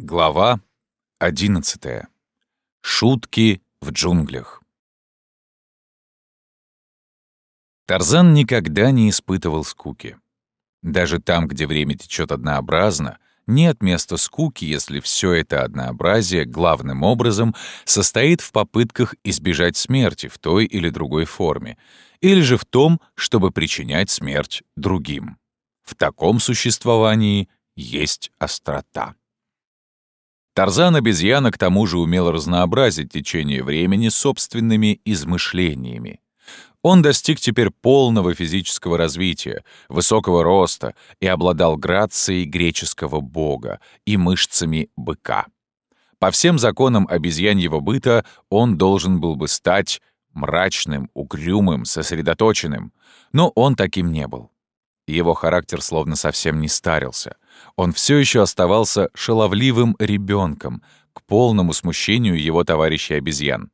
Глава 11. Шутки в джунглях. Тарзан никогда не испытывал скуки. Даже там, где время течет однообразно, нет места скуки, если все это однообразие главным образом состоит в попытках избежать смерти в той или другой форме, или же в том, чтобы причинять смерть другим. В таком существовании есть острота. Тарзан-обезьяна к тому же умел разнообразить течение времени собственными измышлениями. Он достиг теперь полного физического развития, высокого роста и обладал грацией греческого бога и мышцами быка. По всем законам обезьяньего быта он должен был бы стать мрачным, угрюмым, сосредоточенным, но он таким не был. Его характер словно совсем не старился — он все еще оставался шаловливым ребенком, к полному смущению его товарищей обезьян.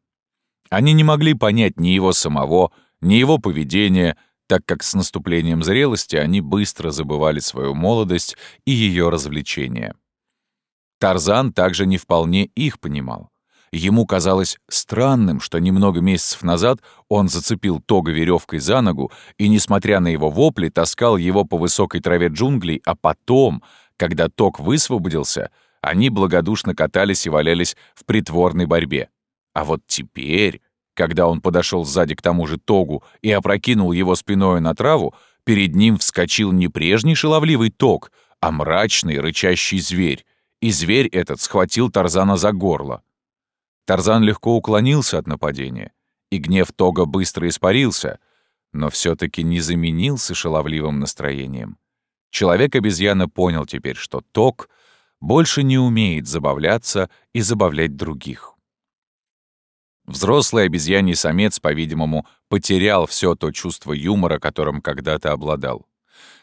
Они не могли понять ни его самого, ни его поведения, так как с наступлением зрелости они быстро забывали свою молодость и ее развлечения. Тарзан также не вполне их понимал. Ему казалось странным, что немного месяцев назад он зацепил Тога веревкой за ногу и, несмотря на его вопли, таскал его по высокой траве джунглей, а потом, когда Тог высвободился, они благодушно катались и валялись в притворной борьбе. А вот теперь, когда он подошел сзади к тому же Тогу и опрокинул его спиной на траву, перед ним вскочил не прежний шаловливый Тог, а мрачный рычащий зверь, и зверь этот схватил Тарзана за горло. Тарзан легко уклонился от нападения, и гнев Тога быстро испарился, но все таки не заменился шаловливым настроением. Человек-обезьяна понял теперь, что Тог больше не умеет забавляться и забавлять других. Взрослый обезьяний самец, по-видимому, потерял все то чувство юмора, которым когда-то обладал.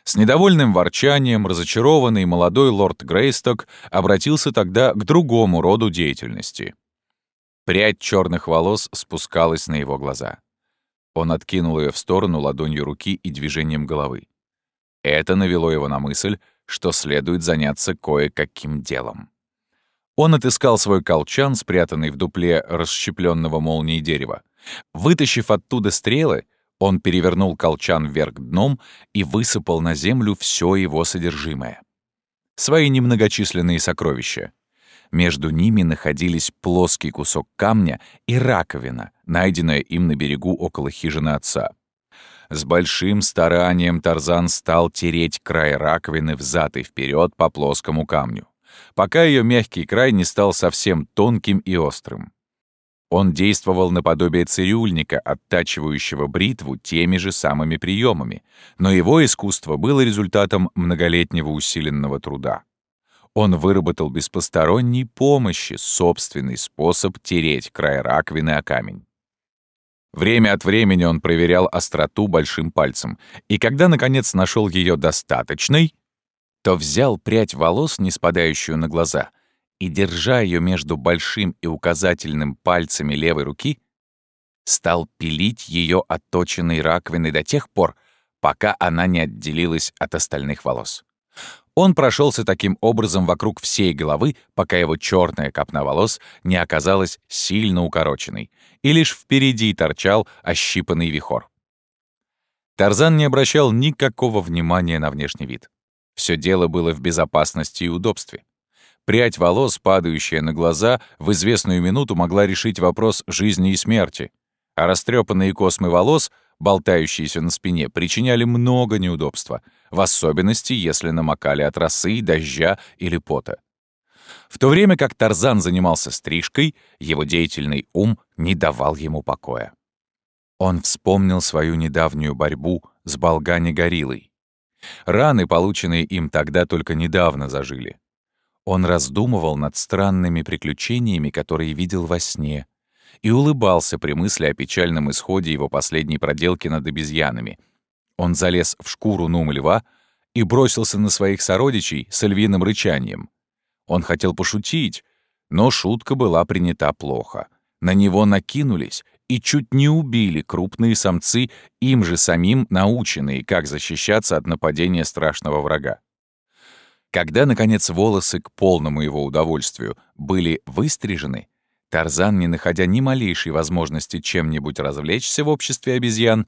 С недовольным ворчанием разочарованный молодой лорд Грейсток обратился тогда к другому роду деятельности. Прядь черных волос спускалась на его глаза. Он откинул ее в сторону ладонью руки и движением головы. Это навело его на мысль, что следует заняться кое-каким делом. Он отыскал свой колчан, спрятанный в дупле расщепленного молнией дерева. Вытащив оттуда стрелы, он перевернул колчан вверх дном и высыпал на землю все его содержимое. Свои немногочисленные сокровища. Между ними находились плоский кусок камня и раковина, найденная им на берегу около хижины отца. С большим старанием Тарзан стал тереть край раковины взад и вперед по плоскому камню, пока ее мягкий край не стал совсем тонким и острым. Он действовал наподобие цирюльника, оттачивающего бритву теми же самыми приемами, но его искусство было результатом многолетнего усиленного труда. Он выработал без посторонней помощи собственный способ тереть край раковины о камень. Время от времени он проверял остроту большим пальцем, и когда, наконец, нашел ее достаточной, то взял прядь волос, не спадающую на глаза, и, держа ее между большим и указательным пальцами левой руки, стал пилить ее отточенной раковиной до тех пор, пока она не отделилась от остальных волос. Он прошелся таким образом вокруг всей головы, пока его черная копна волос не оказалась сильно укороченной, и лишь впереди торчал ощипанный вихор. Тарзан не обращал никакого внимания на внешний вид. Все дело было в безопасности и удобстве. Прядь волос, падающая на глаза, в известную минуту могла решить вопрос жизни и смерти, а растрепанные космы волос болтающиеся на спине, причиняли много неудобства, в особенности, если намокали от росы, дождя или пота. В то время как Тарзан занимался стрижкой, его деятельный ум не давал ему покоя. Он вспомнил свою недавнюю борьбу с Болгани-гориллой. Раны, полученные им тогда, только недавно зажили. Он раздумывал над странными приключениями, которые видел во сне, и улыбался при мысли о печальном исходе его последней проделки над обезьянами. Он залез в шкуру нум льва и бросился на своих сородичей с львиным рычанием. Он хотел пошутить, но шутка была принята плохо. На него накинулись и чуть не убили крупные самцы, им же самим наученные, как защищаться от нападения страшного врага. Когда, наконец, волосы к полному его удовольствию были выстрижены, Тарзан, не находя ни малейшей возможности чем-нибудь развлечься в обществе обезьян,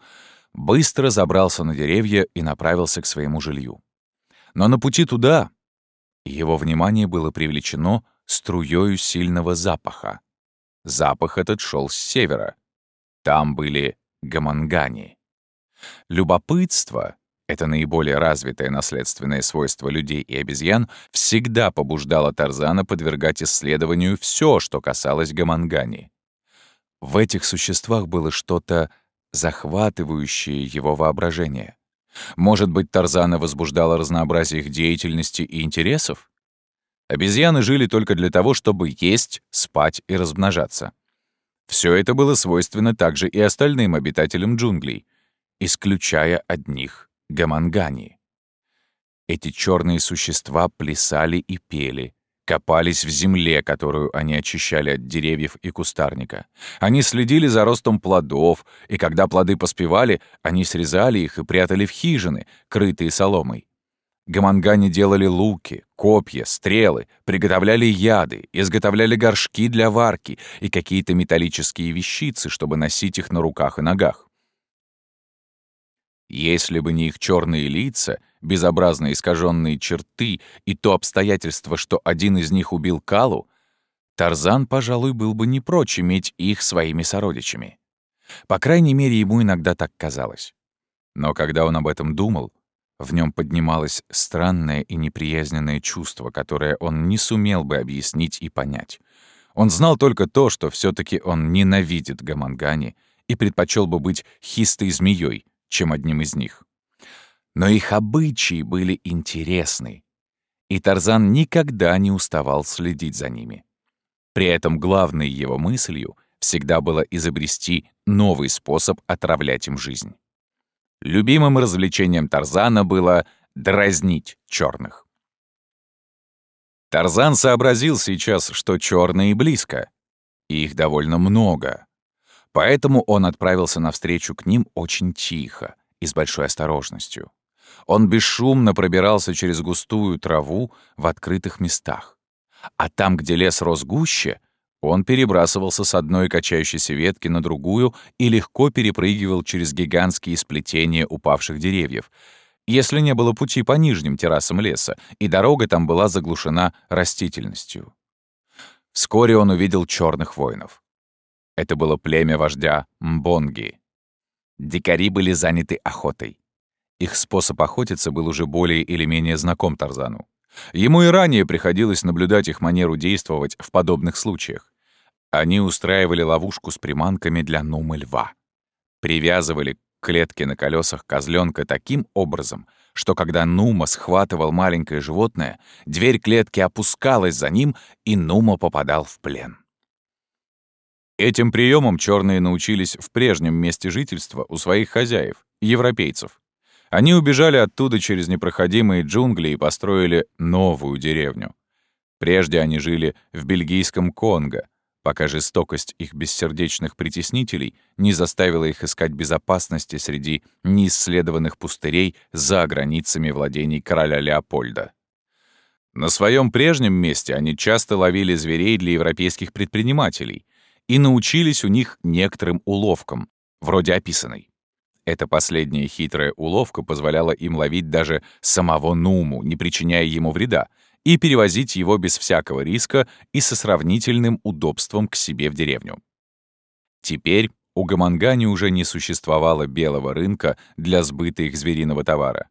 быстро забрался на деревья и направился к своему жилью. Но на пути туда его внимание было привлечено струёю сильного запаха. Запах этот шел с севера. Там были гамангани. Любопытство — это наиболее развитое наследственное свойство людей и обезьян — всегда побуждало Тарзана подвергать исследованию все, что касалось гамангани. В этих существах было что-то захватывающее его воображение. Может быть, Тарзана возбуждало разнообразие их деятельности и интересов? Обезьяны жили только для того, чтобы есть, спать и размножаться. Все это было свойственно также и остальным обитателям джунглей, исключая одних — гамангани. Эти черные существа плясали и пели, копались в земле, которую они очищали от деревьев и кустарника. Они следили за ростом плодов, и когда плоды поспевали, они срезали их и прятали в хижины, крытые соломой. Гамангане делали луки, копья, стрелы, приготовляли яды, изготовляли горшки для варки и какие-то металлические вещицы, чтобы носить их на руках и ногах. Если бы не их черные лица, безобразно искаженные черты и то обстоятельство, что один из них убил Калу, Тарзан, пожалуй, был бы не прочь иметь их своими сородичами. По крайней мере, ему иногда так казалось. Но когда он об этом думал, в нем поднималось странное и неприязненное чувство, которое он не сумел бы объяснить и понять. Он знал только то, что все таки он ненавидит Гамангани и предпочел бы быть хистой змеей, чем одним из них. Но их обычаи были интересны, и Тарзан никогда не уставал следить за ними. При этом главной его мыслью всегда было изобрести новый способ отравлять им жизнь. Любимым развлечением Тарзана было дразнить черных. Тарзан сообразил сейчас, что черные близко. И их довольно много. Поэтому он отправился навстречу к ним очень тихо и с большой осторожностью. Он бесшумно пробирался через густую траву в открытых местах. А там, где лес рос гуще, он перебрасывался с одной качающейся ветки на другую и легко перепрыгивал через гигантские сплетения упавших деревьев, если не было пути по нижним террасам леса, и дорога там была заглушена растительностью. Вскоре он увидел черных воинов. Это было племя вождя Мбонги. Дикари были заняты охотой. Их способ охотиться был уже более или менее знаком Тарзану. Ему и ранее приходилось наблюдать их манеру действовать в подобных случаях. Они устраивали ловушку с приманками для нумы льва. Привязывали клетки на колесах козленка таким образом, что когда Нума схватывал маленькое животное, дверь клетки опускалась за ним, и Нума попадал в плен. Этим приемом черные научились в прежнем месте жительства у своих хозяев, европейцев. Они убежали оттуда через непроходимые джунгли и построили новую деревню. Прежде они жили в бельгийском Конго, пока жестокость их бессердечных притеснителей не заставила их искать безопасности среди неисследованных пустырей за границами владений короля Леопольда. На своем прежнем месте они часто ловили зверей для европейских предпринимателей и научились у них некоторым уловкам, вроде описанной. Эта последняя хитрая уловка позволяла им ловить даже самого Нуму, не причиняя ему вреда, и перевозить его без всякого риска и со сравнительным удобством к себе в деревню. Теперь у Гамангани уже не существовало белого рынка для сбыта их звериного товара.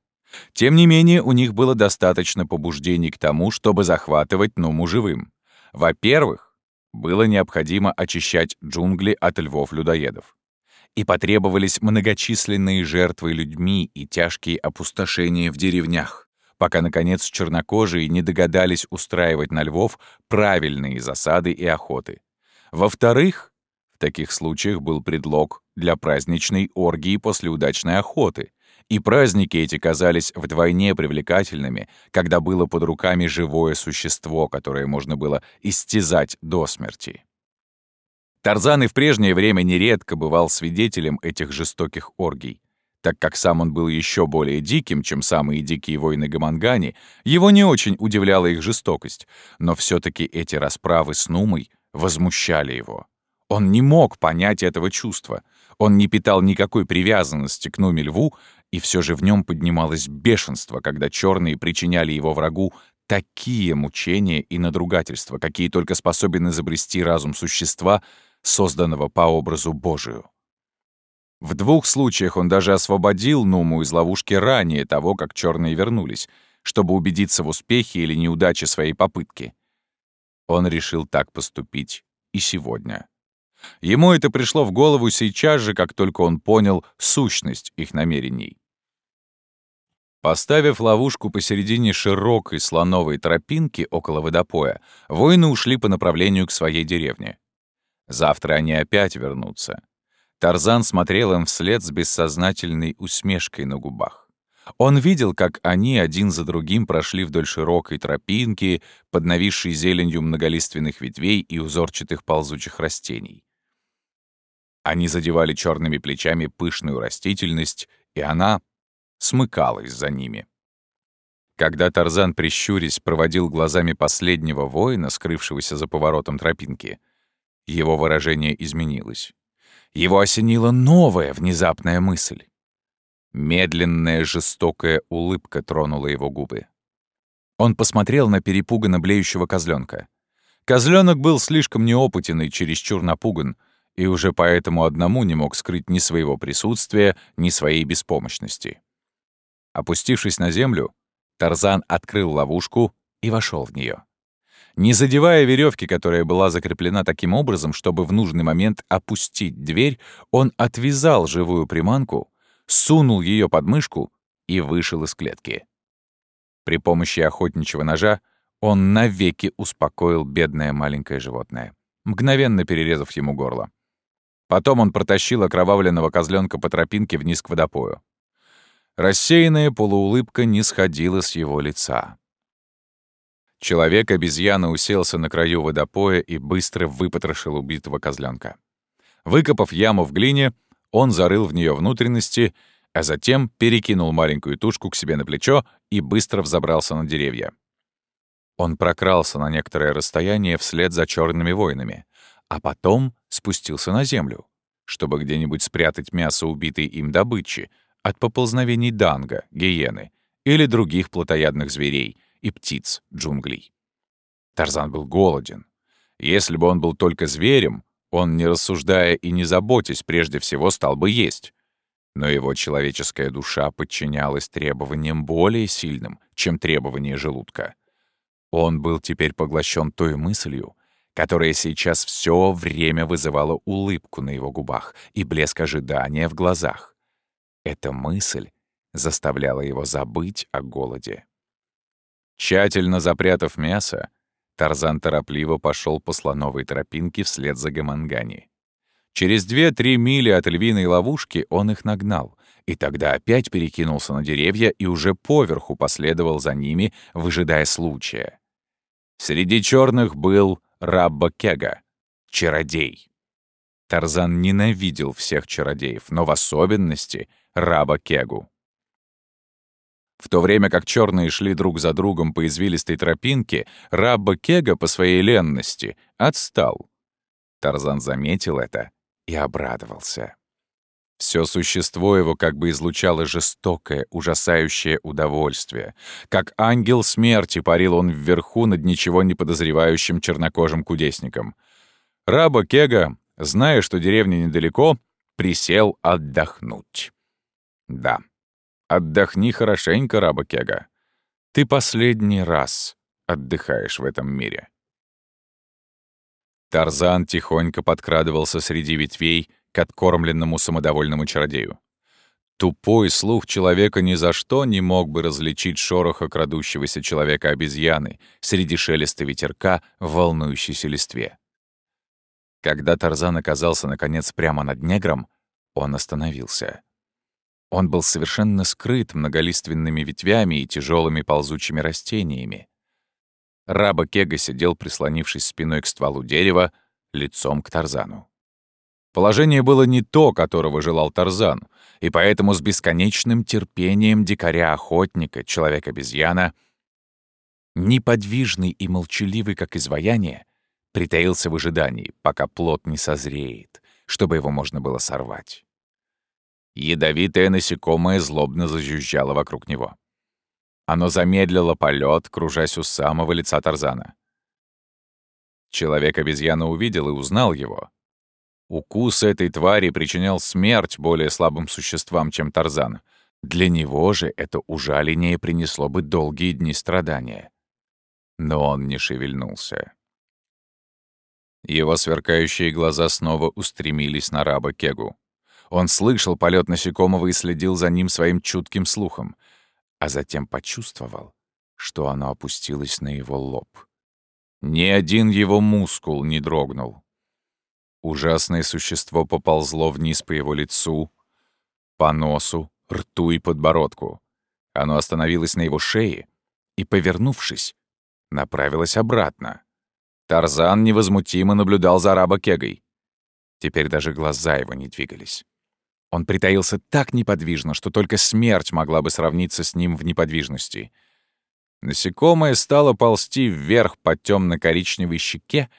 Тем не менее, у них было достаточно побуждений к тому, чтобы захватывать Нуму живым. Во-первых, было необходимо очищать джунгли от львов-людоедов. И потребовались многочисленные жертвы людьми и тяжкие опустошения в деревнях пока, наконец, чернокожие не догадались устраивать на львов правильные засады и охоты. Во-вторых, в таких случаях был предлог для праздничной оргии после удачной охоты, и праздники эти казались вдвойне привлекательными, когда было под руками живое существо, которое можно было истязать до смерти. Тарзан и в прежнее время нередко бывал свидетелем этих жестоких оргий. Так как сам он был еще более диким, чем самые дикие воины Гамангани, его не очень удивляла их жестокость, но все таки эти расправы с Нумой возмущали его. Он не мог понять этого чувства. Он не питал никакой привязанности к Нуме-льву, и все же в нем поднималось бешенство, когда черные причиняли его врагу такие мучения и надругательства, какие только способен изобрести разум существа, созданного по образу Божию. В двух случаях он даже освободил Нуму из ловушки ранее того, как черные вернулись, чтобы убедиться в успехе или неудаче своей попытки. Он решил так поступить и сегодня. Ему это пришло в голову сейчас же, как только он понял сущность их намерений. Поставив ловушку посередине широкой слоновой тропинки около водопоя, воины ушли по направлению к своей деревне. Завтра они опять вернутся. Тарзан смотрел им вслед с бессознательной усмешкой на губах. Он видел, как они один за другим прошли вдоль широкой тропинки, под нависшей зеленью многолиственных ветвей и узорчатых ползучих растений. Они задевали черными плечами пышную растительность, и она смыкалась за ними. Когда Тарзан, прищурясь, проводил глазами последнего воина, скрывшегося за поворотом тропинки, его выражение изменилось. Его осенила новая внезапная мысль. Медленная жестокая улыбка тронула его губы. Он посмотрел на перепуганно блеющего козленка. Козленок был слишком неопытен и чересчур напуган, и уже поэтому одному не мог скрыть ни своего присутствия, ни своей беспомощности. Опустившись на землю, Тарзан открыл ловушку и вошел в нее. Не задевая веревки, которая была закреплена таким образом, чтобы в нужный момент опустить дверь, он отвязал живую приманку, сунул ее под мышку и вышел из клетки. При помощи охотничьего ножа он навеки успокоил бедное маленькое животное, мгновенно перерезав ему горло. Потом он протащил окровавленного козленка по тропинке вниз к водопою. Рассеянная полуулыбка не сходила с его лица. Человек-обезьяна уселся на краю водопоя и быстро выпотрошил убитого козленка. Выкопав яму в глине, он зарыл в нее внутренности, а затем перекинул маленькую тушку к себе на плечо и быстро взобрался на деревья. Он прокрался на некоторое расстояние вслед за черными воинами, а потом спустился на землю, чтобы где-нибудь спрятать мясо убитой им добычи, от поползновений данга, гиены или других плотоядных зверей и птиц джунглей. Тарзан был голоден. Если бы он был только зверем, он, не рассуждая и не заботясь, прежде всего стал бы есть. Но его человеческая душа подчинялась требованиям более сильным, чем требования желудка. Он был теперь поглощен той мыслью, которая сейчас все время вызывала улыбку на его губах и блеск ожидания в глазах. Эта мысль заставляла его забыть о голоде. Тщательно запрятав мясо, Тарзан торопливо пошел по слоновой тропинке вслед за Гамангани. Через две-три мили от львиной ловушки он их нагнал, и тогда опять перекинулся на деревья и уже поверху последовал за ними, выжидая случая. Среди черных был Рабба Кега, чародей. Тарзан ненавидел всех чародеев, но в особенности — раба Кегу. В то время как черные шли друг за другом по извилистой тропинке, Рабба Кега по своей ленности отстал. Тарзан заметил это и обрадовался. Все существо его как бы излучало жестокое, ужасающее удовольствие. Как ангел смерти парил он вверху над ничего не подозревающим чернокожим кудесником. Раба Кега, зная, что деревня недалеко, присел отдохнуть. Да. Отдохни хорошенько, раба Кега. Ты последний раз отдыхаешь в этом мире. Тарзан тихонько подкрадывался среди ветвей к откормленному самодовольному чародею. Тупой слух человека ни за что не мог бы различить шороха крадущегося человека-обезьяны среди шелеста ветерка в волнующейся листве. Когда Тарзан оказался, наконец, прямо над негром, он остановился. Он был совершенно скрыт многолиственными ветвями и тяжелыми ползучими растениями. Раба Кега сидел, прислонившись спиной к стволу дерева, лицом к Тарзану. Положение было не то, которого желал Тарзан, и поэтому с бесконечным терпением дикаря-охотника, человек-обезьяна, неподвижный и молчаливый, как изваяние, притаился в ожидании, пока плод не созреет, чтобы его можно было сорвать. Ядовитое насекомое злобно зажужжало вокруг него. Оно замедлило полет, кружась у самого лица Тарзана. Человек-обезьяна увидел и узнал его. Укус этой твари причинял смерть более слабым существам, чем Тарзан. Для него же это ужаление принесло бы долгие дни страдания. Но он не шевельнулся. Его сверкающие глаза снова устремились на раба Кегу. Он слышал полет насекомого и следил за ним своим чутким слухом, а затем почувствовал, что оно опустилось на его лоб. Ни один его мускул не дрогнул. Ужасное существо поползло вниз по его лицу, по носу, рту и подбородку. Оно остановилось на его шее и, повернувшись, направилось обратно. Тарзан невозмутимо наблюдал за раба Кегой. Теперь даже глаза его не двигались. Он притаился так неподвижно, что только смерть могла бы сравниться с ним в неподвижности. Насекомое стало ползти вверх по темно-коричневой щеке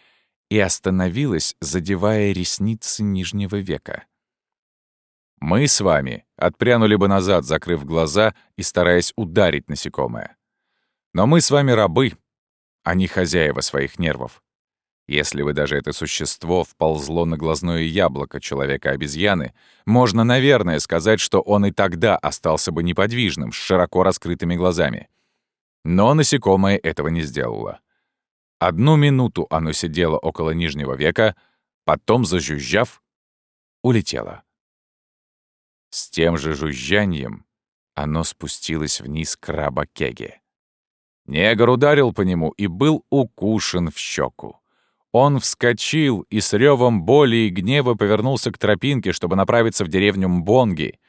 и остановилось, задевая ресницы нижнего века. Мы с вами отпрянули бы назад, закрыв глаза и стараясь ударить насекомое. Но мы с вами рабы, а не хозяева своих нервов. Если бы даже это существо вползло на глазное яблоко человека-обезьяны, можно, наверное, сказать, что он и тогда остался бы неподвижным, с широко раскрытыми глазами. Но насекомое этого не сделало. Одну минуту оно сидело около нижнего века, потом, зажужжав, улетело. С тем же жужжанием оно спустилось вниз к раба Кеге. Негр ударил по нему и был укушен в щеку. Он вскочил и с ревом боли и гнева повернулся к тропинке, чтобы направиться в деревню Мбонги.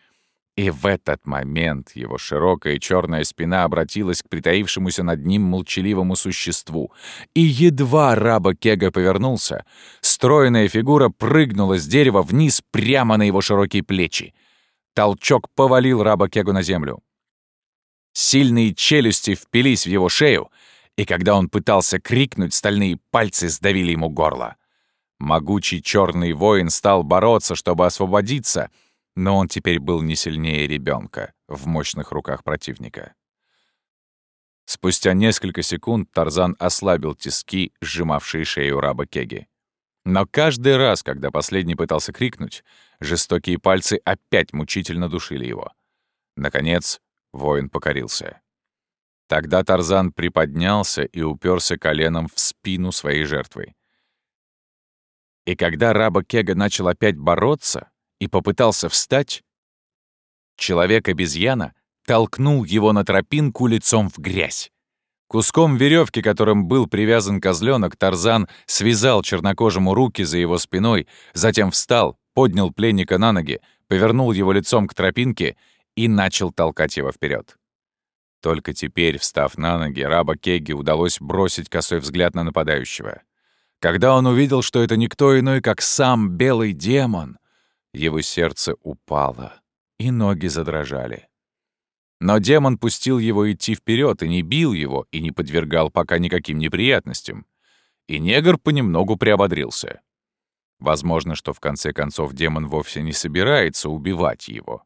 И в этот момент его широкая черная спина обратилась к притаившемуся над ним молчаливому существу. И едва раба Кега повернулся, стройная фигура прыгнула с дерева вниз прямо на его широкие плечи. Толчок повалил раба Кегу на землю. Сильные челюсти впились в его шею — и когда он пытался крикнуть, стальные пальцы сдавили ему горло. Могучий черный воин стал бороться, чтобы освободиться, но он теперь был не сильнее ребенка в мощных руках противника. Спустя несколько секунд Тарзан ослабил тиски, сжимавшие шею раба Кеги. Но каждый раз, когда последний пытался крикнуть, жестокие пальцы опять мучительно душили его. Наконец, воин покорился. Тогда Тарзан приподнялся и уперся коленом в спину своей жертвы. И когда раба Кега начал опять бороться и попытался встать, человек-обезьяна толкнул его на тропинку лицом в грязь. Куском веревки, которым был привязан козленок, Тарзан связал чернокожему руки за его спиной, затем встал, поднял пленника на ноги, повернул его лицом к тропинке и начал толкать его вперед. Только теперь, встав на ноги, раба Кегги удалось бросить косой взгляд на нападающего. Когда он увидел, что это никто иной, как сам белый демон, его сердце упало, и ноги задрожали. Но демон пустил его идти вперед и не бил его, и не подвергал пока никаким неприятностям. И негр понемногу приободрился. Возможно, что в конце концов демон вовсе не собирается убивать его.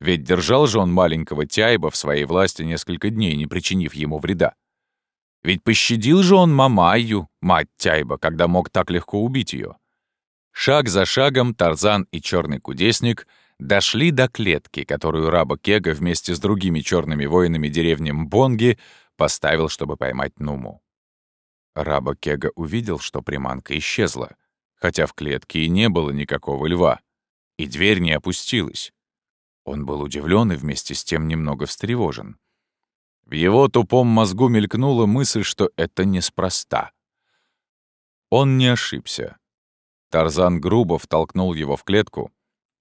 Ведь держал же он маленького Тяйба в своей власти несколько дней, не причинив ему вреда. Ведь пощадил же он Мамаю, мать Тяйба, когда мог так легко убить ее. Шаг за шагом Тарзан и черный кудесник дошли до клетки, которую раба Кега вместе с другими черными воинами деревни Мбонги поставил, чтобы поймать Нуму. Раба Кега увидел, что приманка исчезла, хотя в клетке и не было никакого льва, и дверь не опустилась. Он был удивлен и вместе с тем немного встревожен. В его тупом мозгу мелькнула мысль, что это неспроста. Он не ошибся. Тарзан грубо втолкнул его в клетку,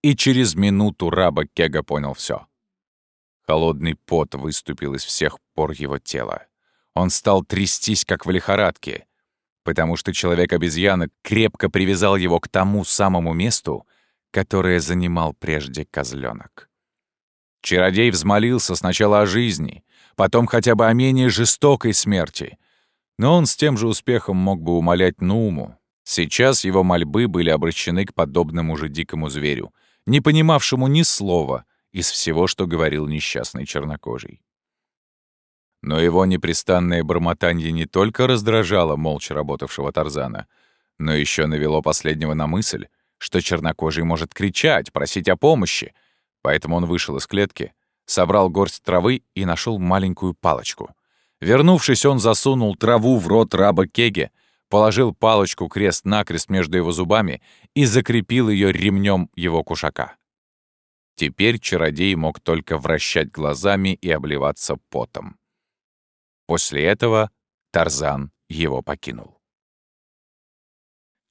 и через минуту раба Кега понял все. Холодный пот выступил из всех пор его тела. Он стал трястись, как в лихорадке, потому что человек-обезьяна крепко привязал его к тому самому месту, которое занимал прежде козленок. Чародей взмолился сначала о жизни, потом хотя бы о менее жестокой смерти. Но он с тем же успехом мог бы умолять Нуму. Сейчас его мольбы были обращены к подобному же дикому зверю, не понимавшему ни слова из всего, что говорил несчастный чернокожий. Но его непрестанное бормотанье не только раздражало молча работавшего Тарзана, но еще навело последнего на мысль, что чернокожий может кричать, просить о помощи, поэтому он вышел из клетки, собрал горсть травы и нашел маленькую палочку. Вернувшись, он засунул траву в рот раба Кеге, положил палочку крест-накрест между его зубами и закрепил ее ремнем его кушака. Теперь чародей мог только вращать глазами и обливаться потом. После этого Тарзан его покинул.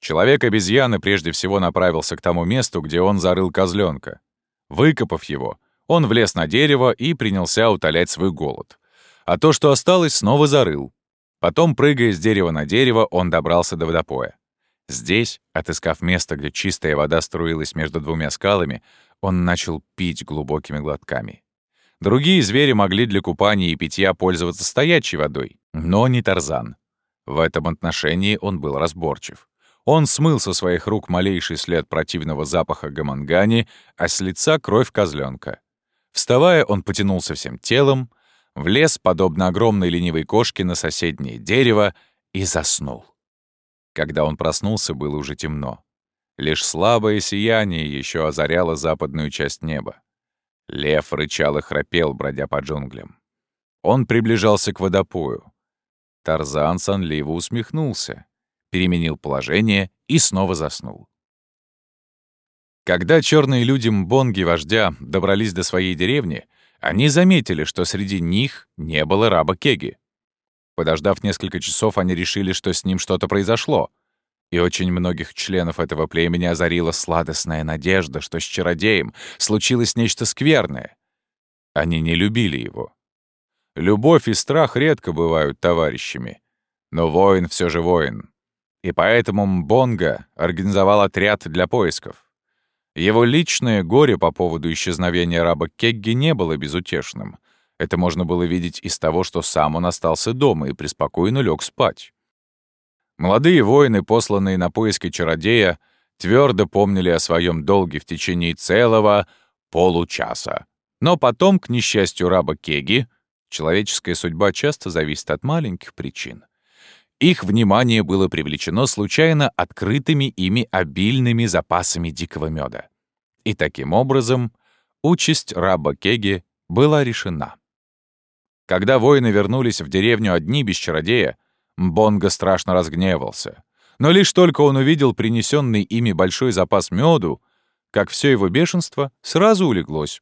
Человек-обезьяна прежде всего направился к тому месту, где он зарыл козленка. Выкопав его, он влез на дерево и принялся утолять свой голод. А то, что осталось, снова зарыл. Потом, прыгая с дерева на дерево, он добрался до водопоя. Здесь, отыскав место, где чистая вода струилась между двумя скалами, он начал пить глубокими глотками. Другие звери могли для купания и питья пользоваться стоячей водой, но не Тарзан. В этом отношении он был разборчив. Он смыл со своих рук малейший след противного запаха гамангани, а с лица — кровь козленка. Вставая, он потянулся всем телом, влез, подобно огромной ленивой кошке, на соседнее дерево и заснул. Когда он проснулся, было уже темно. Лишь слабое сияние еще озаряло западную часть неба. Лев рычал и храпел, бродя по джунглям. Он приближался к водопою. Тарзан сонливо усмехнулся, переменил положение и снова заснул. Когда черные люди Мбонги вождя добрались до своей деревни, они заметили, что среди них не было раба Кеги. Подождав несколько часов, они решили, что с ним что-то произошло — и очень многих членов этого племени озарила сладостная надежда, что с чародеем случилось нечто скверное. Они не любили его. Любовь и страх редко бывают товарищами. Но воин все же воин. И поэтому Мбонга организовал отряд для поисков. Его личное горе по поводу исчезновения раба Кегги не было безутешным. Это можно было видеть из того, что сам он остался дома и преспокойно лег спать. Молодые воины, посланные на поиски чародея, твердо помнили о своем долге в течение целого получаса. Но потом, к несчастью раба Кеги, человеческая судьба часто зависит от маленьких причин. Их внимание было привлечено случайно открытыми ими обильными запасами дикого меда. И таким образом участь раба Кеги была решена. Когда воины вернулись в деревню одни без чародея, Бонго страшно разгневался. Но лишь только он увидел принесенный ими большой запас меду, как все его бешенство сразу улеглось.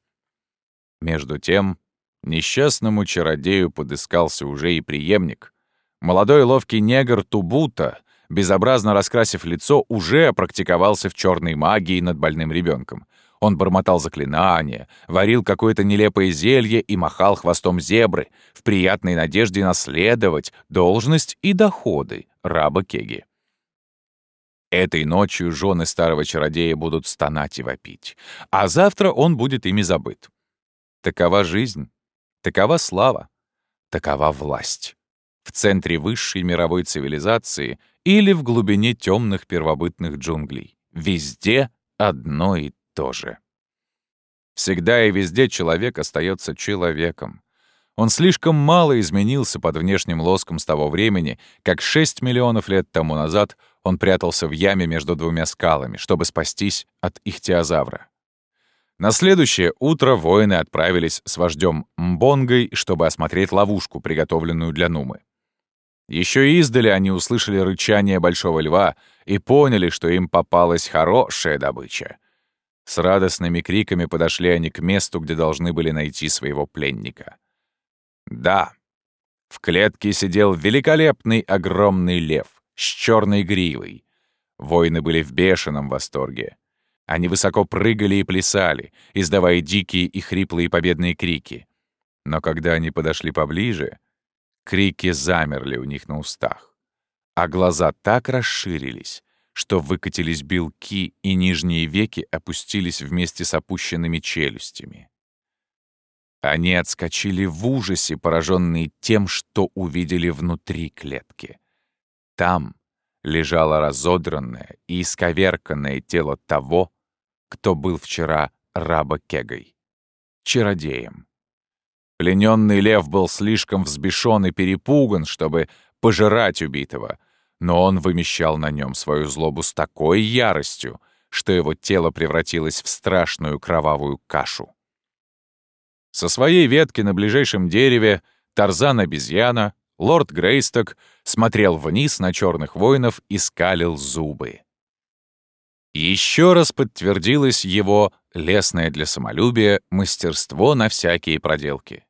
Между тем, несчастному чародею подыскался уже и преемник. Молодой ловкий негр Тубута, безобразно раскрасив лицо, уже практиковался в черной магии над больным ребенком. Он бормотал заклинания, варил какое-то нелепое зелье и махал хвостом зебры в приятной надежде наследовать должность и доходы раба Кеги. Этой ночью жены старого чародея будут стонать и вопить, а завтра он будет ими забыт. Такова жизнь, такова слава, такова власть. В центре высшей мировой цивилизации или в глубине темных первобытных джунглей. Везде одно и тоже. Всегда и везде человек остается человеком. Он слишком мало изменился под внешним лоском с того времени, как 6 миллионов лет тому назад он прятался в яме между двумя скалами, чтобы спастись от ихтиозавра. На следующее утро воины отправились с вождем Мбонгой, чтобы осмотреть ловушку, приготовленную для Нумы. Еще издали они услышали рычание большого льва и поняли, что им попалась хорошая добыча. С радостными криками подошли они к месту, где должны были найти своего пленника. Да, в клетке сидел великолепный огромный лев с черной гривой. Воины были в бешеном восторге. Они высоко прыгали и плясали, издавая дикие и хриплые победные крики. Но когда они подошли поближе, крики замерли у них на устах, а глаза так расширились, что выкатились белки и нижние веки опустились вместе с опущенными челюстями. Они отскочили в ужасе, пораженные тем, что увидели внутри клетки. Там лежало разодранное и исковерканное тело того, кто был вчера раба Кегой, чародеем. Плененный лев был слишком взбешен и перепуган, чтобы пожирать убитого, но он вымещал на нем свою злобу с такой яростью, что его тело превратилось в страшную кровавую кашу. Со своей ветки на ближайшем дереве Тарзан-обезьяна, лорд Грейсток, смотрел вниз на черных воинов и скалил зубы. Еще раз подтвердилось его лесное для самолюбия мастерство на всякие проделки.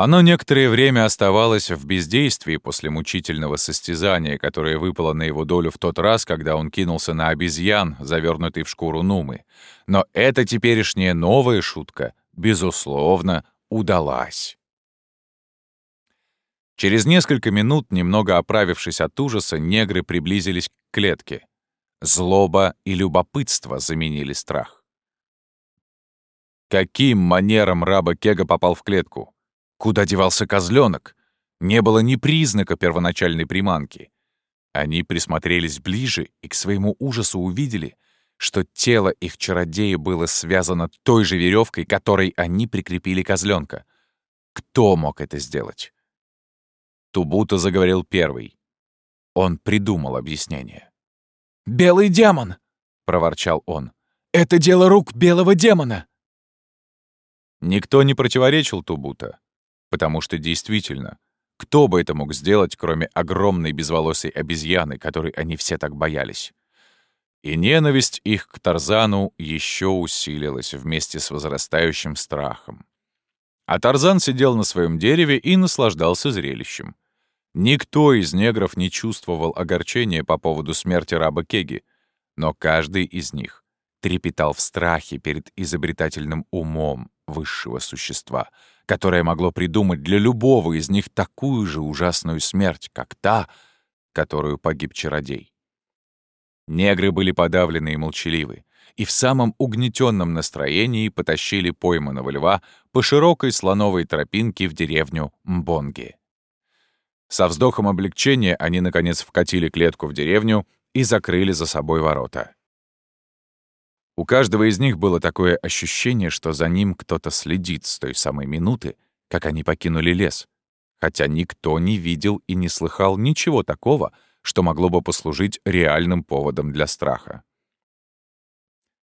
Оно некоторое время оставалось в бездействии после мучительного состязания, которое выпало на его долю в тот раз, когда он кинулся на обезьян, завернутый в шкуру Нумы. Но эта теперешняя новая шутка, безусловно, удалась. Через несколько минут, немного оправившись от ужаса, негры приблизились к клетке. Злоба и любопытство заменили страх. Каким манером раба Кега попал в клетку? Куда девался козленок? Не было ни признака первоначальной приманки. Они присмотрелись ближе и к своему ужасу увидели, что тело их чародея было связано той же веревкой, которой они прикрепили козленка. Кто мог это сделать? Тубута заговорил первый. Он придумал объяснение. «Белый демон!» — проворчал он. «Это дело рук белого демона!» Никто не противоречил Тубута. Потому что действительно, кто бы это мог сделать, кроме огромной безволосой обезьяны, которой они все так боялись? И ненависть их к Тарзану еще усилилась вместе с возрастающим страхом. А Тарзан сидел на своем дереве и наслаждался зрелищем. Никто из негров не чувствовал огорчения по поводу смерти раба Кеги, но каждый из них трепетал в страхе перед изобретательным умом высшего существа — которое могло придумать для любого из них такую же ужасную смерть, как та, которую погиб чародей. Негры были подавлены и молчаливы, и в самом угнетенном настроении потащили пойманного льва по широкой слоновой тропинке в деревню Мбонги. Со вздохом облегчения они, наконец, вкатили клетку в деревню и закрыли за собой ворота. У каждого из них было такое ощущение, что за ним кто-то следит с той самой минуты, как они покинули лес, хотя никто не видел и не слыхал ничего такого, что могло бы послужить реальным поводом для страха.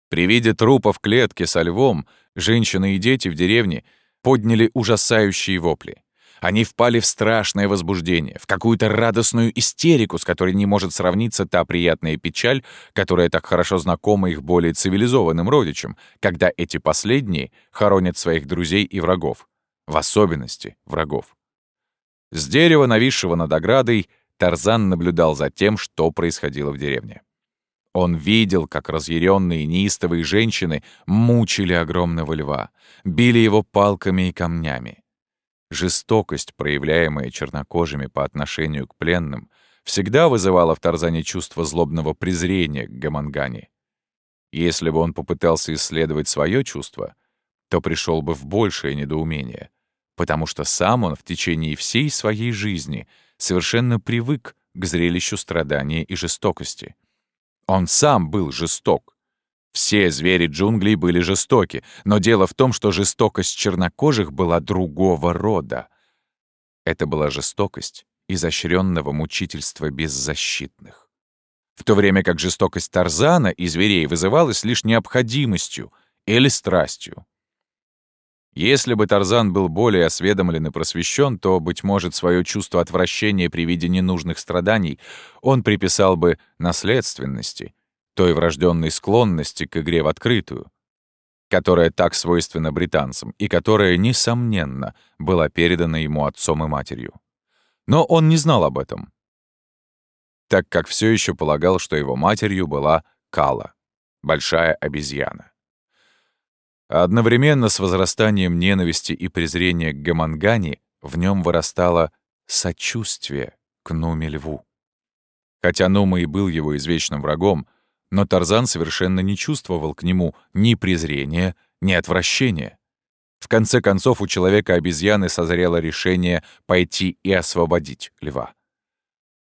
При виде трупа в клетке со львом женщины и дети в деревне подняли ужасающие вопли. Они впали в страшное возбуждение, в какую-то радостную истерику, с которой не может сравниться та приятная печаль, которая так хорошо знакома их более цивилизованным родичам, когда эти последние хоронят своих друзей и врагов. В особенности врагов. С дерева, нависшего над оградой, Тарзан наблюдал за тем, что происходило в деревне. Он видел, как разъяренные неистовые женщины мучили огромного льва, били его палками и камнями. Жестокость, проявляемая чернокожими по отношению к пленным, всегда вызывала в Тарзане чувство злобного презрения к Гамангане. Если бы он попытался исследовать свое чувство, то пришел бы в большее недоумение, потому что сам он в течение всей своей жизни совершенно привык к зрелищу страдания и жестокости. Он сам был жесток, все звери джунглей были жестоки, но дело в том, что жестокость чернокожих была другого рода. Это была жестокость изощренного мучительства беззащитных. В то время как жестокость Тарзана и зверей вызывалась лишь необходимостью или страстью. Если бы Тарзан был более осведомлен и просвещен, то, быть может, свое чувство отвращения при виде ненужных страданий он приписал бы наследственности — той врожденной склонности к игре в открытую, которая так свойственна британцам и которая, несомненно, была передана ему отцом и матерью. Но он не знал об этом, так как все еще полагал, что его матерью была Кала, большая обезьяна. Одновременно с возрастанием ненависти и презрения к Гамангане в нем вырастало сочувствие к Нуме-льву. Хотя Нума и был его извечным врагом, но Тарзан совершенно не чувствовал к нему ни презрения, ни отвращения. В конце концов, у человека-обезьяны созрело решение пойти и освободить льва.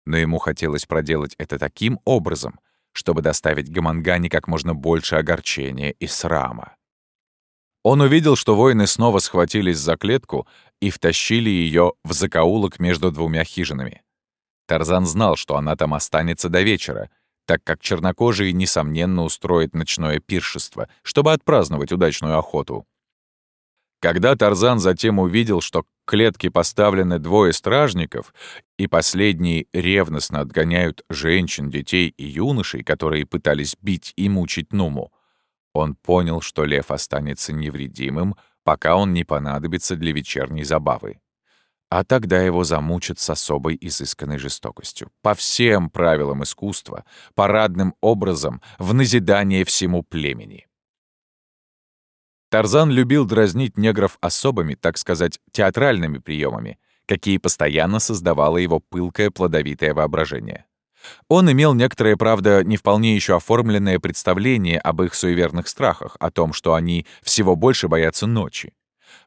Но ему хотелось проделать это таким образом, чтобы доставить Гамангане как можно больше огорчения и срама. Он увидел, что воины снова схватились за клетку и втащили ее в закоулок между двумя хижинами. Тарзан знал, что она там останется до вечера, так как чернокожие, несомненно, устроят ночное пиршество, чтобы отпраздновать удачную охоту. Когда Тарзан затем увидел, что к клетке поставлены двое стражников, и последние ревностно отгоняют женщин, детей и юношей, которые пытались бить и мучить Нуму, он понял, что лев останется невредимым, пока он не понадобится для вечерней забавы. А тогда его замучат с особой изысканной жестокостью. По всем правилам искусства, парадным образом, в назидание всему племени. Тарзан любил дразнить негров особыми, так сказать, театральными приемами, какие постоянно создавало его пылкое плодовитое воображение. Он имел некоторое, правда, не вполне еще оформленное представление об их суеверных страхах, о том, что они всего больше боятся ночи.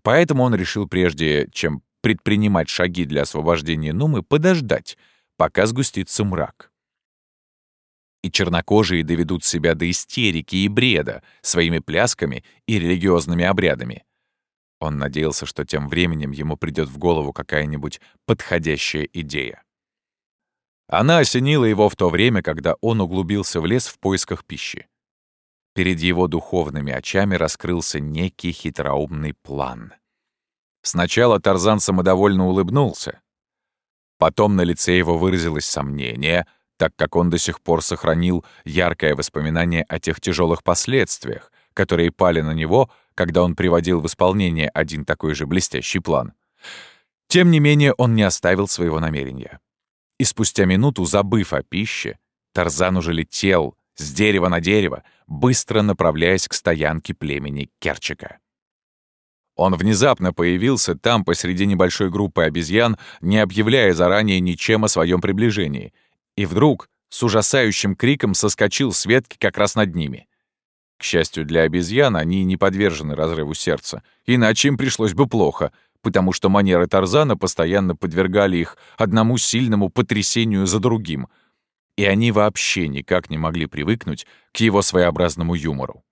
Поэтому он решил прежде, чем предпринимать шаги для освобождения Нумы, подождать, пока сгустится мрак и чернокожие доведут себя до истерики и бреда своими плясками и религиозными обрядами. Он надеялся, что тем временем ему придет в голову какая-нибудь подходящая идея. Она осенила его в то время, когда он углубился в лес в поисках пищи. Перед его духовными очами раскрылся некий хитроумный план. Сначала Тарзан самодовольно улыбнулся. Потом на лице его выразилось сомнение, так как он до сих пор сохранил яркое воспоминание о тех тяжелых последствиях, которые пали на него, когда он приводил в исполнение один такой же блестящий план. Тем не менее, он не оставил своего намерения. И спустя минуту, забыв о пище, Тарзан уже летел с дерева на дерево, быстро направляясь к стоянке племени Керчика. Он внезапно появился там посреди небольшой группы обезьян, не объявляя заранее ничем о своем приближении — и вдруг с ужасающим криком соскочил с ветки как раз над ними. К счастью для обезьян, они не подвержены разрыву сердца, иначе им пришлось бы плохо, потому что манеры Тарзана постоянно подвергали их одному сильному потрясению за другим, и они вообще никак не могли привыкнуть к его своеобразному юмору.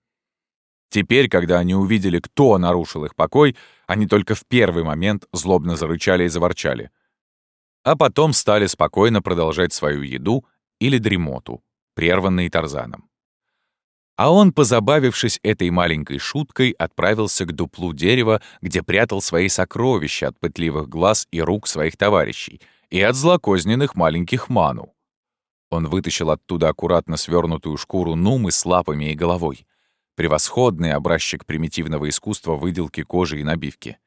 Теперь, когда они увидели, кто нарушил их покой, они только в первый момент злобно зарычали и заворчали — а потом стали спокойно продолжать свою еду или дремоту, прерванные Тарзаном. А он, позабавившись этой маленькой шуткой, отправился к дуплу дерева, где прятал свои сокровища от пытливых глаз и рук своих товарищей и от злокозненных маленьких ману. Он вытащил оттуда аккуратно свернутую шкуру нумы с лапами и головой. Превосходный образчик примитивного искусства выделки кожи и набивки.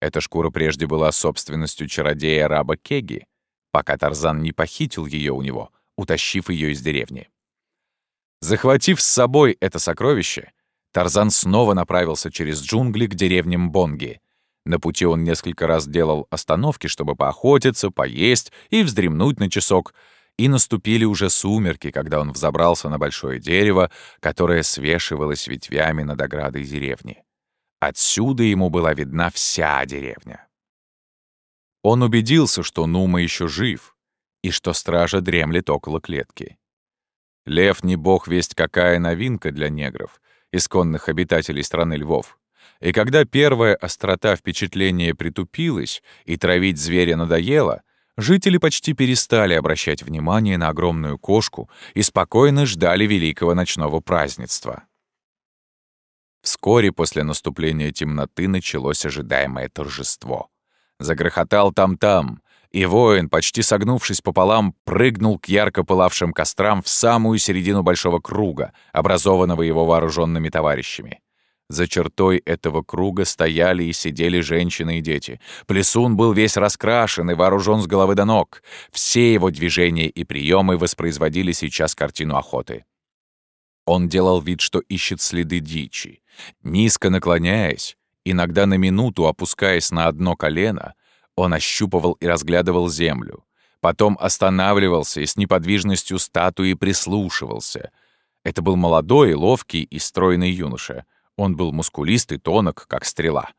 Эта шкура прежде была собственностью чародея-раба Кеги, пока Тарзан не похитил ее у него, утащив ее из деревни. Захватив с собой это сокровище, Тарзан снова направился через джунгли к деревням Бонги. На пути он несколько раз делал остановки, чтобы поохотиться, поесть и вздремнуть на часок, и наступили уже сумерки, когда он взобрался на большое дерево, которое свешивалось ветвями над оградой деревни. Отсюда ему была видна вся деревня. Он убедился, что Нума еще жив, и что стража дремлет около клетки. Лев не бог весть какая новинка для негров, исконных обитателей страны львов. И когда первая острота впечатления притупилась и травить зверя надоело, жители почти перестали обращать внимание на огромную кошку и спокойно ждали великого ночного празднества. Вскоре после наступления темноты началось ожидаемое торжество. Загрохотал там-там, и воин, почти согнувшись пополам, прыгнул к ярко пылавшим кострам в самую середину большого круга, образованного его вооруженными товарищами. За чертой этого круга стояли и сидели женщины и дети. Плесун был весь раскрашен и вооружен с головы до ног. Все его движения и приемы воспроизводили сейчас картину охоты. Он делал вид, что ищет следы дичи. Низко наклоняясь, иногда на минуту опускаясь на одно колено, он ощупывал и разглядывал землю. Потом останавливался и с неподвижностью статуи прислушивался. Это был молодой, ловкий и стройный юноша. Он был мускулист и тонок, как стрела.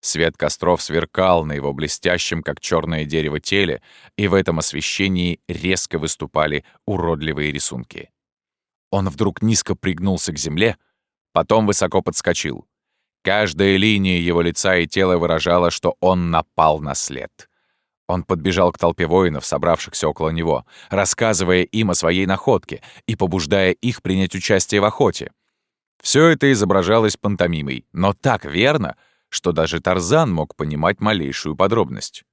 Свет костров сверкал на его блестящем, как черное дерево, теле, и в этом освещении резко выступали уродливые рисунки. Он вдруг низко пригнулся к земле, потом высоко подскочил. Каждая линия его лица и тела выражала, что он напал на след. Он подбежал к толпе воинов, собравшихся около него, рассказывая им о своей находке и побуждая их принять участие в охоте. Все это изображалось пантомимой, но так верно, что даже Тарзан мог понимать малейшую подробность.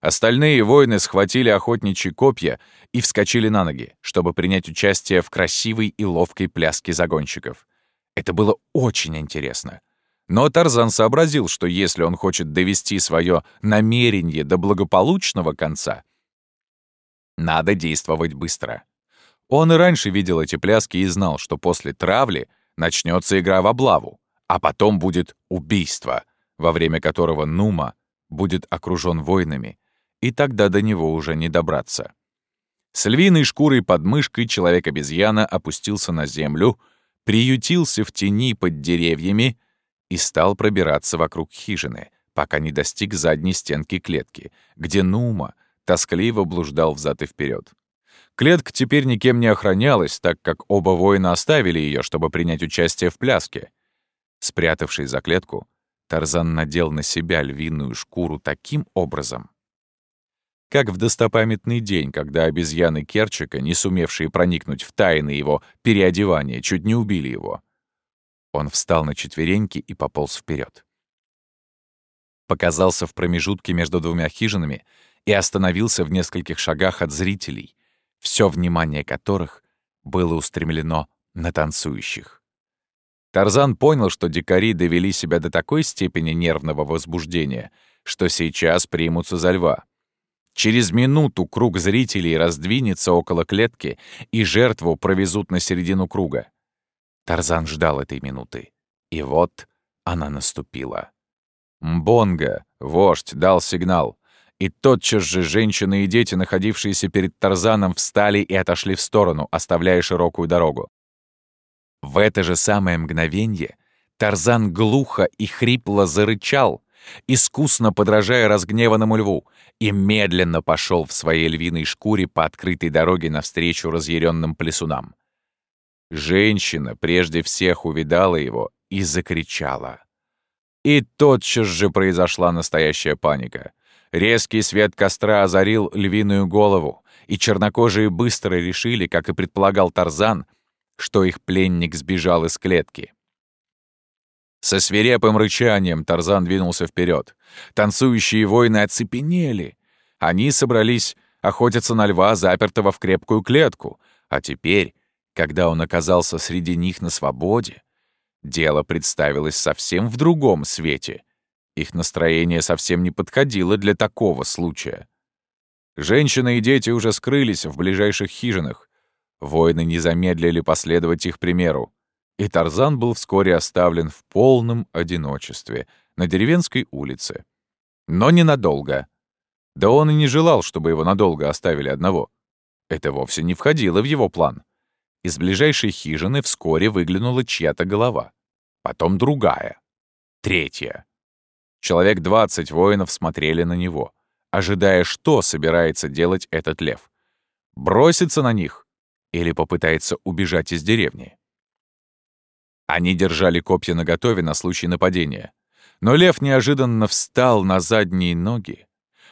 Остальные воины схватили охотничьи копья и вскочили на ноги, чтобы принять участие в красивой и ловкой пляске загонщиков. Это было очень интересно. Но Тарзан сообразил, что если он хочет довести свое намерение до благополучного конца, надо действовать быстро. Он и раньше видел эти пляски и знал, что после травли начнется игра в облаву, а потом будет убийство, во время которого Нума будет окружен воинами, и тогда до него уже не добраться. С львиной шкурой под мышкой человек-обезьяна опустился на землю, приютился в тени под деревьями и стал пробираться вокруг хижины, пока не достиг задней стенки клетки, где Нума тоскливо блуждал взад и вперед. Клетка теперь никем не охранялась, так как оба воина оставили ее, чтобы принять участие в пляске. Спрятавшись за клетку, Тарзан надел на себя львиную шкуру таким образом, как в достопамятный день, когда обезьяны Керчика, не сумевшие проникнуть в тайны его переодевания, чуть не убили его. Он встал на четвереньки и пополз вперед. Показался в промежутке между двумя хижинами и остановился в нескольких шагах от зрителей, все внимание которых было устремлено на танцующих. Тарзан понял, что дикари довели себя до такой степени нервного возбуждения, что сейчас примутся за льва. Через минуту круг зрителей раздвинется около клетки, и жертву провезут на середину круга. Тарзан ждал этой минуты. И вот она наступила. Мбонга, вождь, дал сигнал. И тотчас же женщины и дети, находившиеся перед Тарзаном, встали и отошли в сторону, оставляя широкую дорогу. В это же самое мгновенье Тарзан глухо и хрипло зарычал, искусно подражая разгневанному льву, и медленно пошел в своей львиной шкуре по открытой дороге навстречу разъяренным плесунам. Женщина прежде всех увидала его и закричала. И тотчас же произошла настоящая паника. Резкий свет костра озарил львиную голову, и чернокожие быстро решили, как и предполагал Тарзан, что их пленник сбежал из клетки. Со свирепым рычанием Тарзан двинулся вперед. Танцующие воины оцепенели. Они собрались охотиться на льва, запертого в крепкую клетку, а теперь когда он оказался среди них на свободе, дело представилось совсем в другом свете. Их настроение совсем не подходило для такого случая. Женщины и дети уже скрылись в ближайших хижинах. Воины не замедлили последовать их примеру. И Тарзан был вскоре оставлен в полном одиночестве на деревенской улице. Но ненадолго. Да он и не желал, чтобы его надолго оставили одного. Это вовсе не входило в его план. Из ближайшей хижины вскоре выглянула чья-то голова. Потом другая. Третья. Человек двадцать воинов смотрели на него, ожидая, что собирается делать этот лев. Броситься на них или попытается убежать из деревни. Они держали копья наготове на случай нападения. Но лев неожиданно встал на задние ноги.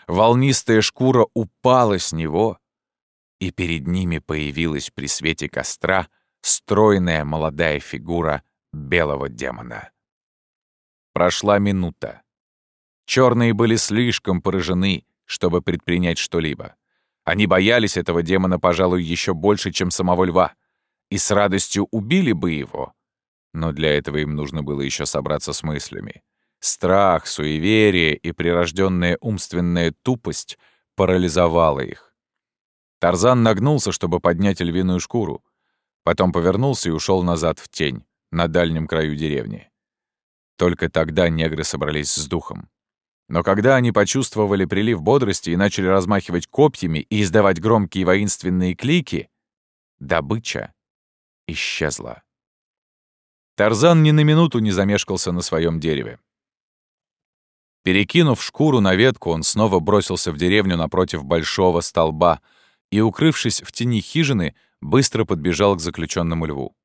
Волнистая шкура упала с него, и перед ними появилась при свете костра стройная молодая фигура белого демона. Прошла минута. Черные были слишком поражены, чтобы предпринять что-либо. Они боялись этого демона, пожалуй, еще больше, чем самого льва, и с радостью убили бы его. Но для этого им нужно было еще собраться с мыслями. Страх, суеверие и прирожденная умственная тупость парализовала их. Тарзан нагнулся, чтобы поднять львиную шкуру. Потом повернулся и ушел назад в тень, на дальнем краю деревни. Только тогда негры собрались с духом. Но когда они почувствовали прилив бодрости и начали размахивать копьями и издавать громкие воинственные клики, добыча исчезла. Тарзан ни на минуту не замешкался на своем дереве. Перекинув шкуру на ветку, он снова бросился в деревню напротив большого столба и, укрывшись в тени хижины, быстро подбежал к заключенному льву.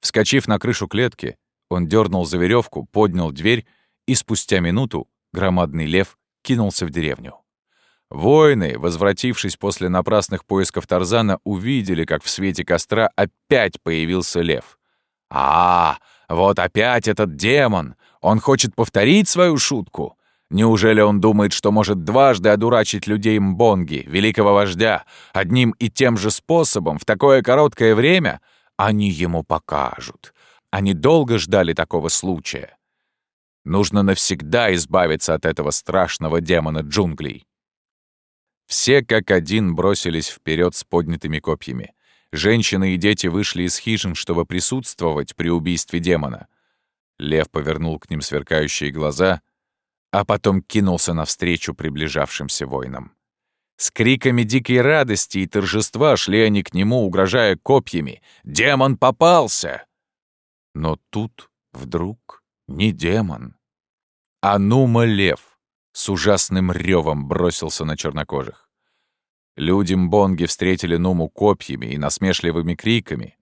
Вскочив на крышу клетки, он дернул за веревку, поднял дверь, и спустя минуту громадный лев кинулся в деревню. Воины, возвратившись после напрасных поисков Тарзана, увидели, как в свете костра опять появился лев. «А, вот опять этот демон! Он хочет повторить свою шутку!» Неужели он думает, что может дважды одурачить людей Мбонги, великого вождя, одним и тем же способом в такое короткое время? Они ему покажут. Они долго ждали такого случая. Нужно навсегда избавиться от этого страшного демона джунглей. Все как один бросились вперед с поднятыми копьями. Женщины и дети вышли из хижин, чтобы присутствовать при убийстве демона. Лев повернул к ним сверкающие глаза, а потом кинулся навстречу приближавшимся воинам. С криками дикой радости и торжества шли они к нему, угрожая копьями. «Демон попался!» Но тут вдруг не демон, а Нума-лев с ужасным ревом бросился на чернокожих. Люди Мбонги встретили Нуму копьями и насмешливыми криками.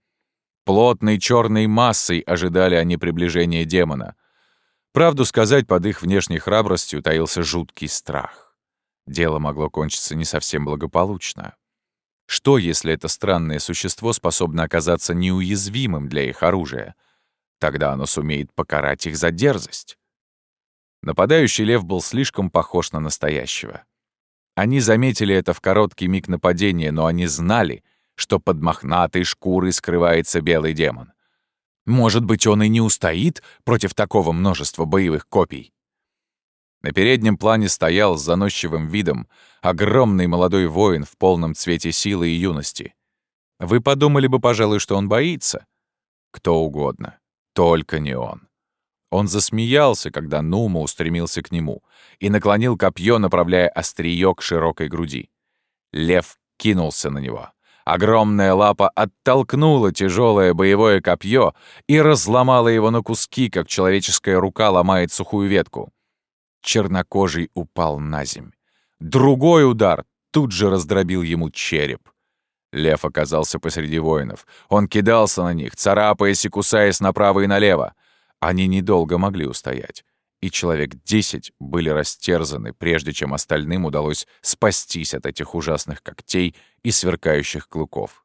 Плотной черной массой ожидали они приближения демона. Правду сказать, под их внешней храбростью таился жуткий страх. Дело могло кончиться не совсем благополучно. Что, если это странное существо способно оказаться неуязвимым для их оружия — Тогда оно сумеет покарать их за дерзость. Нападающий лев был слишком похож на настоящего. Они заметили это в короткий миг нападения, но они знали, что под мохнатой шкурой скрывается белый демон. Может быть, он и не устоит против такого множества боевых копий. На переднем плане стоял с заносчивым видом огромный молодой воин в полном цвете силы и юности. Вы подумали бы, пожалуй, что он боится. Кто угодно. Только не он. Он засмеялся, когда Нума устремился к нему, и наклонил копье, направляя острие к широкой груди. Лев кинулся на него. Огромная лапа оттолкнула тяжелое боевое копье и разломала его на куски, как человеческая рука ломает сухую ветку. Чернокожий упал на земь. Другой удар тут же раздробил ему череп. Лев оказался посреди воинов. Он кидался на них, царапаясь и кусаясь направо и налево. Они недолго могли устоять. И человек десять были растерзаны, прежде чем остальным удалось спастись от этих ужасных когтей и сверкающих клыков.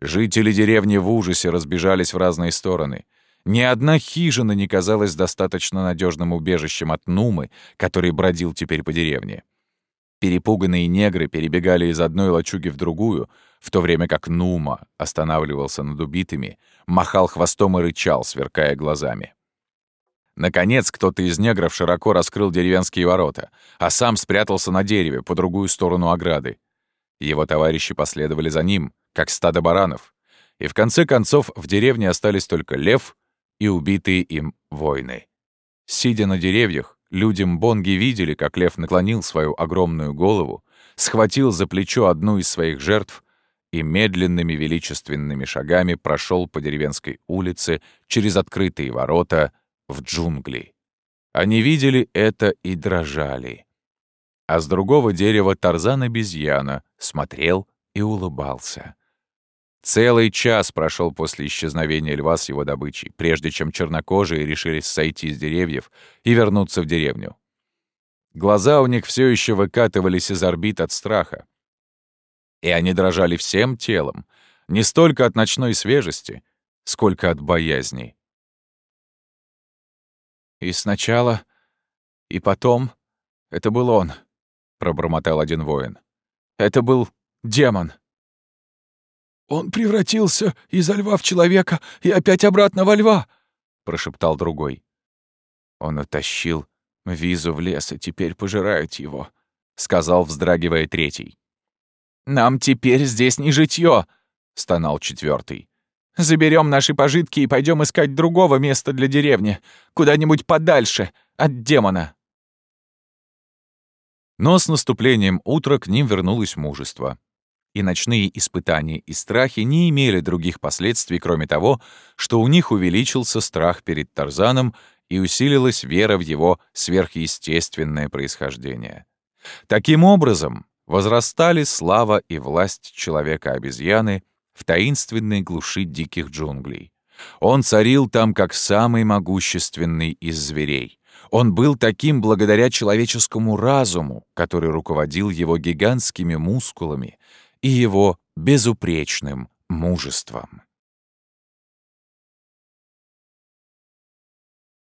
Жители деревни в ужасе разбежались в разные стороны. Ни одна хижина не казалась достаточно надежным убежищем от Нумы, который бродил теперь по деревне. Перепуганные негры перебегали из одной лачуги в другую, в то время как Нума останавливался над убитыми, махал хвостом и рычал, сверкая глазами. Наконец, кто-то из негров широко раскрыл деревенские ворота, а сам спрятался на дереве по другую сторону ограды. Его товарищи последовали за ним, как стадо баранов, и в конце концов в деревне остались только лев и убитые им воины. Сидя на деревьях, Люди Мбонги видели, как лев наклонил свою огромную голову, схватил за плечо одну из своих жертв и медленными величественными шагами прошел по деревенской улице через открытые ворота в джунгли. Они видели это и дрожали. А с другого дерева Тарзан обезьяна смотрел и улыбался. Целый час прошел после исчезновения льва с его добычей, прежде чем чернокожие решились сойти с деревьев и вернуться в деревню. Глаза у них все еще выкатывались из орбит от страха. И они дрожали всем телом, не столько от ночной свежести, сколько от боязни. «И сначала, и потом это был он», — пробормотал один воин. «Это был демон». «Он превратился изо льва в человека и опять обратно во льва!» — прошептал другой. «Он утащил визу в лес и теперь пожирает его», — сказал, вздрагивая третий. «Нам теперь здесь не житье!» — стонал четвертый. «Заберем наши пожитки и пойдем искать другого места для деревни, куда-нибудь подальше от демона». Но с наступлением утра к ним вернулось мужество. И ночные испытания и страхи не имели других последствий, кроме того, что у них увеличился страх перед Тарзаном и усилилась вера в его сверхъестественное происхождение. Таким образом, возрастали слава и власть человека-обезьяны в таинственной глуши диких джунглей. Он царил там как самый могущественный из зверей. Он был таким благодаря человеческому разуму, который руководил его гигантскими мускулами и его безупречным мужеством.